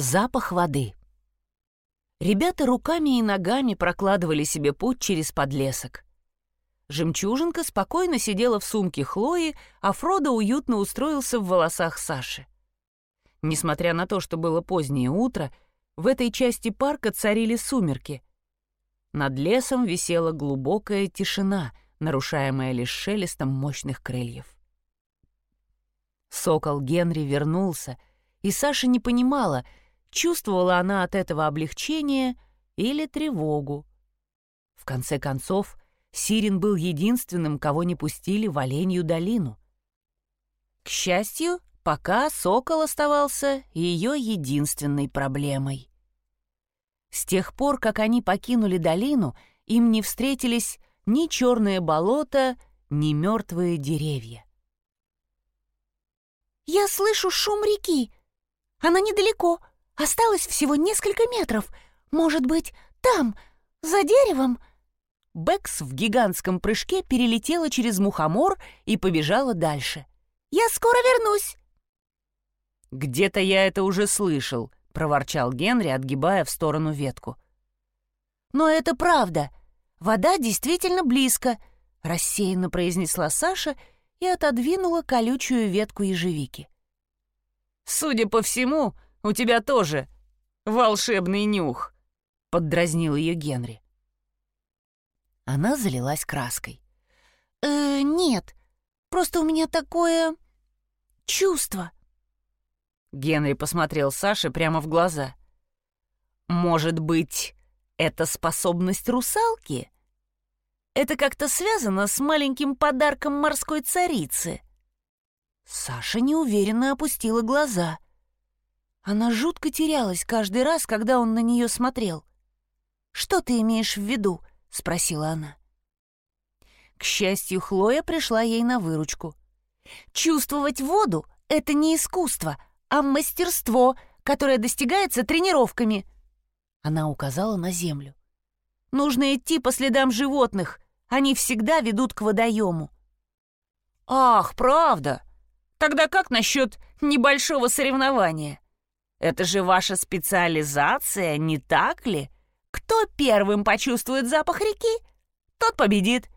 Запах воды. Ребята руками и ногами прокладывали себе путь через подлесок. Жемчужинка спокойно сидела в сумке Хлои, а Фродо уютно устроился в волосах Саши. Несмотря на то, что было позднее утро, в этой части парка царили сумерки. Над лесом висела глубокая тишина, нарушаемая лишь шелестом мощных крыльев. Сокол Генри вернулся, и Саша не понимала — Чувствовала она от этого облегчение или тревогу. В конце концов, Сирин был единственным, кого не пустили в Оленью долину. К счастью, пока Сокол оставался ее единственной проблемой. С тех пор, как они покинули долину, им не встретились ни черное болото, ни мертвые деревья. «Я слышу шум реки. Она недалеко», Осталось всего несколько метров. Может быть, там, за деревом?» Бэкс в гигантском прыжке перелетела через мухомор и побежала дальше. «Я скоро вернусь!» «Где-то я это уже слышал», — проворчал Генри, отгибая в сторону ветку. «Но это правда. Вода действительно близко», — рассеянно произнесла Саша и отодвинула колючую ветку ежевики. «Судя по всему, у тебя тоже волшебный нюх», — поддразнил ее Генри. Она залилась краской. «Э, нет, просто у меня такое... чувство». Генри посмотрел Саше прямо в глаза. «Может быть, это способность русалки? Это как-то связано с маленьким подарком морской царицы?» Саша неуверенно опустила глаза. Она жутко терялась каждый раз, когда он на нее смотрел. «Что ты имеешь в виду?» — спросила она. К счастью, Хлоя пришла ей на выручку. «Чувствовать воду — это не искусство, а мастерство, которое достигается тренировками». Она указала на землю. «Нужно идти по следам животных. Они всегда ведут к водоему». «Ах, правда? Тогда как насчет небольшого соревнования?» Это же ваша специализация, не так ли? Кто первым почувствует запах реки, тот победит.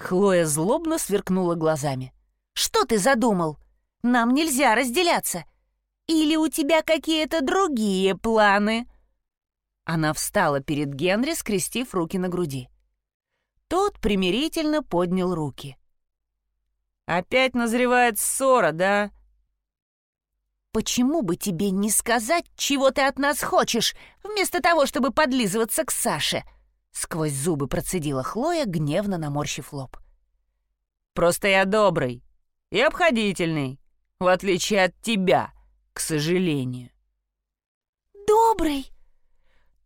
Хлоя злобно сверкнула глазами. «Что ты задумал? Нам нельзя разделяться. Или у тебя какие-то другие планы?» Она встала перед Генри, скрестив руки на груди. Тот примирительно поднял руки. «Опять назревает ссора, да?» «Почему бы тебе не сказать, чего ты от нас хочешь, вместо того, чтобы подлизываться к Саше?» Сквозь зубы процедила Хлоя, гневно наморщив лоб. «Просто я добрый и обходительный, в отличие от тебя, к сожалению». «Добрый?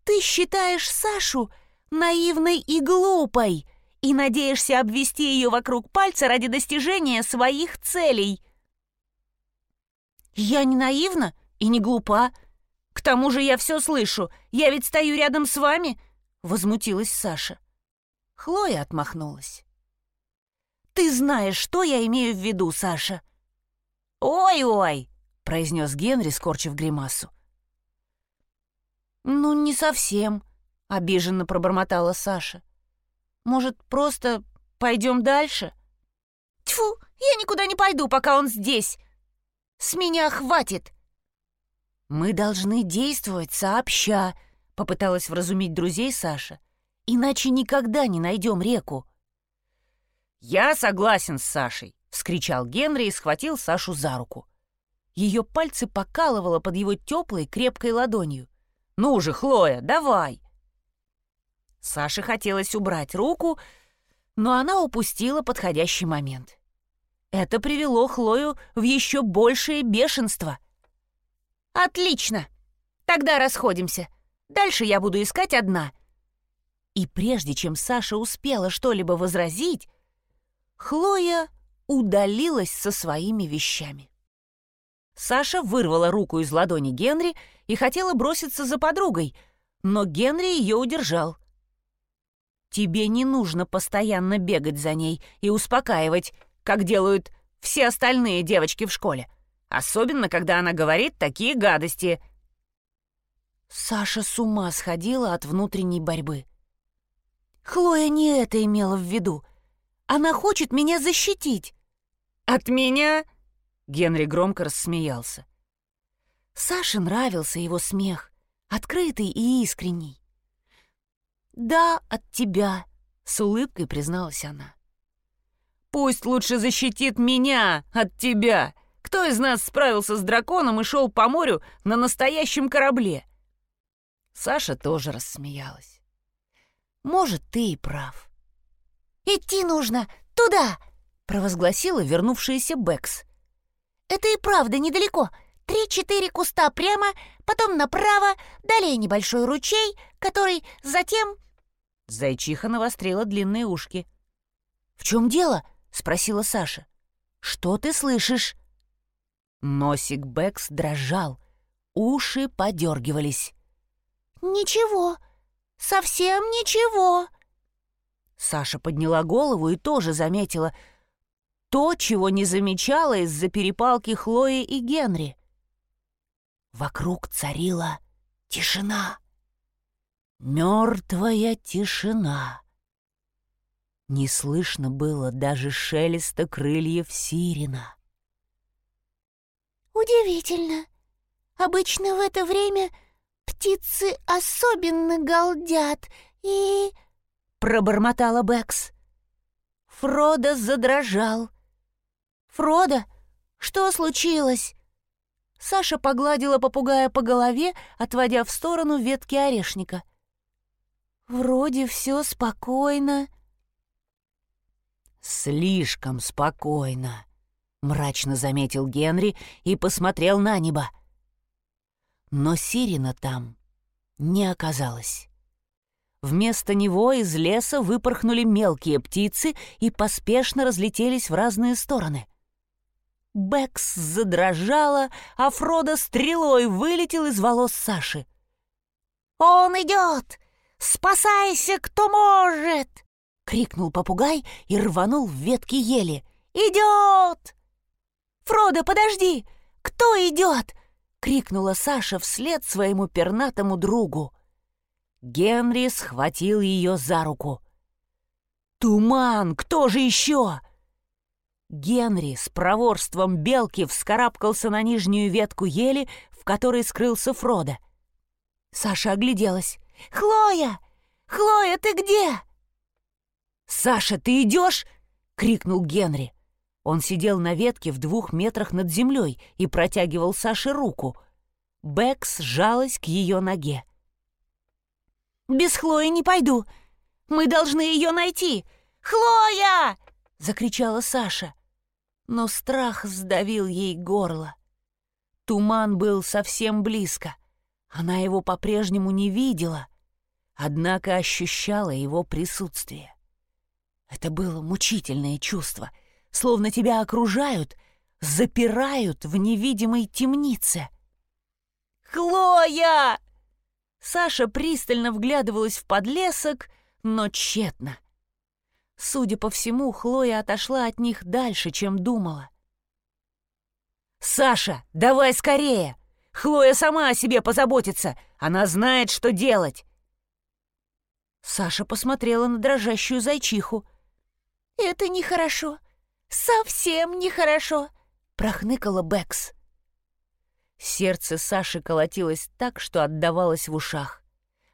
Ты считаешь Сашу наивной и глупой и надеешься обвести ее вокруг пальца ради достижения своих целей?» «Я не наивна и не глупа. К тому же я все слышу. Я ведь стою рядом с вами», — возмутилась Саша. Хлоя отмахнулась. «Ты знаешь, что я имею в виду, Саша?» «Ой-ой!» — произнес Генри, скорчив гримасу. «Ну, не совсем», — обиженно пробормотала Саша. «Может, просто пойдем дальше?» «Тьфу, я никуда не пойду, пока он здесь!» С меня хватит!» «Мы должны действовать сообща», — попыталась вразумить друзей Саша. «Иначе никогда не найдем реку». «Я согласен с Сашей», — вскричал Генри и схватил Сашу за руку. Ее пальцы покалывало под его теплой, крепкой ладонью. «Ну же, Хлоя, давай!» Саше хотелось убрать руку, но она упустила подходящий момент. Это привело Хлою в еще большее бешенство. «Отлично! Тогда расходимся. Дальше я буду искать одна». И прежде чем Саша успела что-либо возразить, Хлоя удалилась со своими вещами. Саша вырвала руку из ладони Генри и хотела броситься за подругой, но Генри ее удержал. «Тебе не нужно постоянно бегать за ней и успокаивать», как делают все остальные девочки в школе. Особенно, когда она говорит такие гадости». Саша с ума сходила от внутренней борьбы. Хлоя не это имела в виду. Она хочет меня защитить. «От меня?» — Генри громко рассмеялся. Саше нравился его смех, открытый и искренний. «Да, от тебя», — с улыбкой призналась она. «Пусть лучше защитит меня от тебя. Кто из нас справился с драконом и шел по морю на настоящем корабле?» Саша тоже рассмеялась. «Может, ты и прав». «Идти нужно туда!» — провозгласила вернувшаяся Бэкс. «Это и правда недалеко. Три-четыре куста прямо, потом направо, далее небольшой ручей, который затем...» Зайчиха навострила длинные ушки. «В чем дело?» — спросила Саша. «Что ты слышишь?» Носик Бэкс дрожал, уши подергивались. «Ничего, совсем ничего». Саша подняла голову и тоже заметила то, чего не замечала из-за перепалки Хлои и Генри. Вокруг царила тишина. Мертвая тишина. Не слышно было даже шелеста крыльев сирена. «Удивительно. Обычно в это время птицы особенно галдят и...» — пробормотала Бэкс. Фродо задрожал. «Фродо, что случилось?» Саша погладила попугая по голове, отводя в сторону ветки орешника. «Вроде все спокойно». «Слишком спокойно», — мрачно заметил Генри и посмотрел на небо. Но Сирина там не оказалось. Вместо него из леса выпорхнули мелкие птицы и поспешно разлетелись в разные стороны. Бэкс задрожала, а Фродо стрелой вылетел из волос Саши. «Он идет! Спасайся, кто может!» — крикнул попугай и рванул в ветки ели. «Идет!» «Фродо, подожди! Кто идет?» — крикнула Саша вслед своему пернатому другу. Генри схватил ее за руку. «Туман! Кто же еще?» Генри с проворством белки вскарабкался на нижнюю ветку ели, в которой скрылся Фродо. Саша огляделась. «Хлоя! Хлоя, ты где?» «Саша, ты идешь?» — крикнул Генри. Он сидел на ветке в двух метрах над землей и протягивал Саше руку. Бэкс сжалась к ее ноге. «Без Хлои не пойду. Мы должны ее найти. Хлоя!» — закричала Саша но страх сдавил ей горло. Туман был совсем близко. Она его по-прежнему не видела, однако ощущала его присутствие. Это было мучительное чувство, словно тебя окружают, запирают в невидимой темнице. «Хлоя!» Саша пристально вглядывалась в подлесок, но тщетно. Судя по всему, Хлоя отошла от них дальше, чем думала. «Саша, давай скорее! Хлоя сама о себе позаботится! Она знает, что делать!» Саша посмотрела на дрожащую зайчиху. «Это нехорошо! Совсем нехорошо!» — прохныкала Бэкс. Сердце Саши колотилось так, что отдавалось в ушах.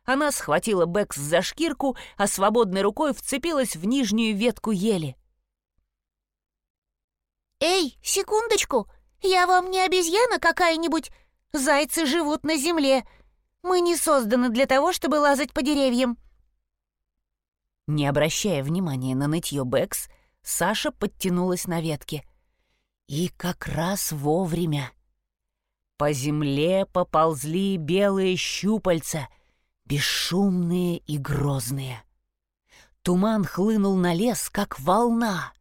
Она схватила Бэкс за шкирку, а свободной рукой вцепилась в нижнюю ветку ели. «Эй, секундочку! Я вам не обезьяна какая-нибудь? Зайцы живут на земле. Мы не созданы для того, чтобы лазать по деревьям». Не обращая внимания на нытье Бэкс, Саша подтянулась на ветке. И как раз вовремя. По земле поползли белые щупальца — бесшумные и грозные. Туман хлынул на лес, как волна.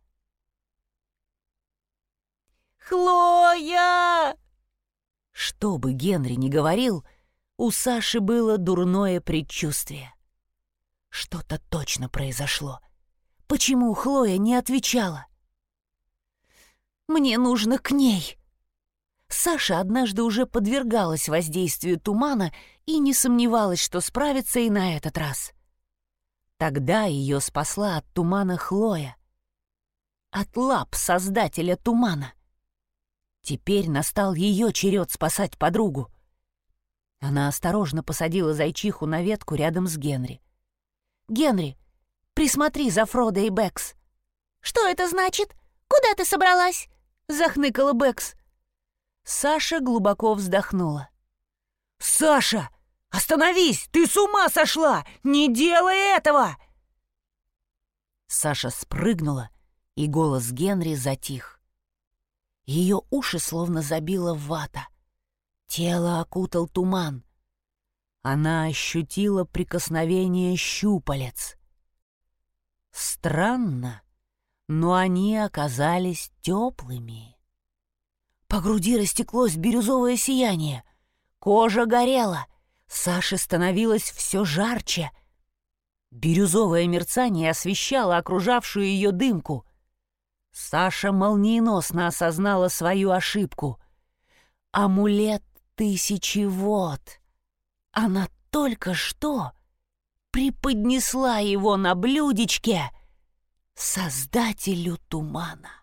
«Хлоя!» Что бы Генри ни говорил, у Саши было дурное предчувствие. Что-то точно произошло. Почему Хлоя не отвечала? «Мне нужно к ней!» Саша однажды уже подвергалась воздействию тумана и не сомневалась, что справится и на этот раз. Тогда ее спасла от тумана Хлоя. От лап создателя тумана. Теперь настал ее черед спасать подругу. Она осторожно посадила зайчиху на ветку рядом с Генри. «Генри, присмотри за Фродо и Бэкс». «Что это значит? Куда ты собралась?» — захныкала Бэкс. Саша глубоко вздохнула. «Саша, остановись! Ты с ума сошла! Не делай этого!» Саша спрыгнула, и голос Генри затих. Ее уши словно забило вата. Тело окутал туман. Она ощутила прикосновение щупалец. Странно, но они оказались теплыми. По груди растеклось бирюзовое сияние. Кожа горела. Саше становилось все жарче. Бирюзовое мерцание освещало окружавшую ее дымку. Саша молниеносно осознала свою ошибку. Амулет тысячи вод. Она только что преподнесла его на блюдечке создателю тумана.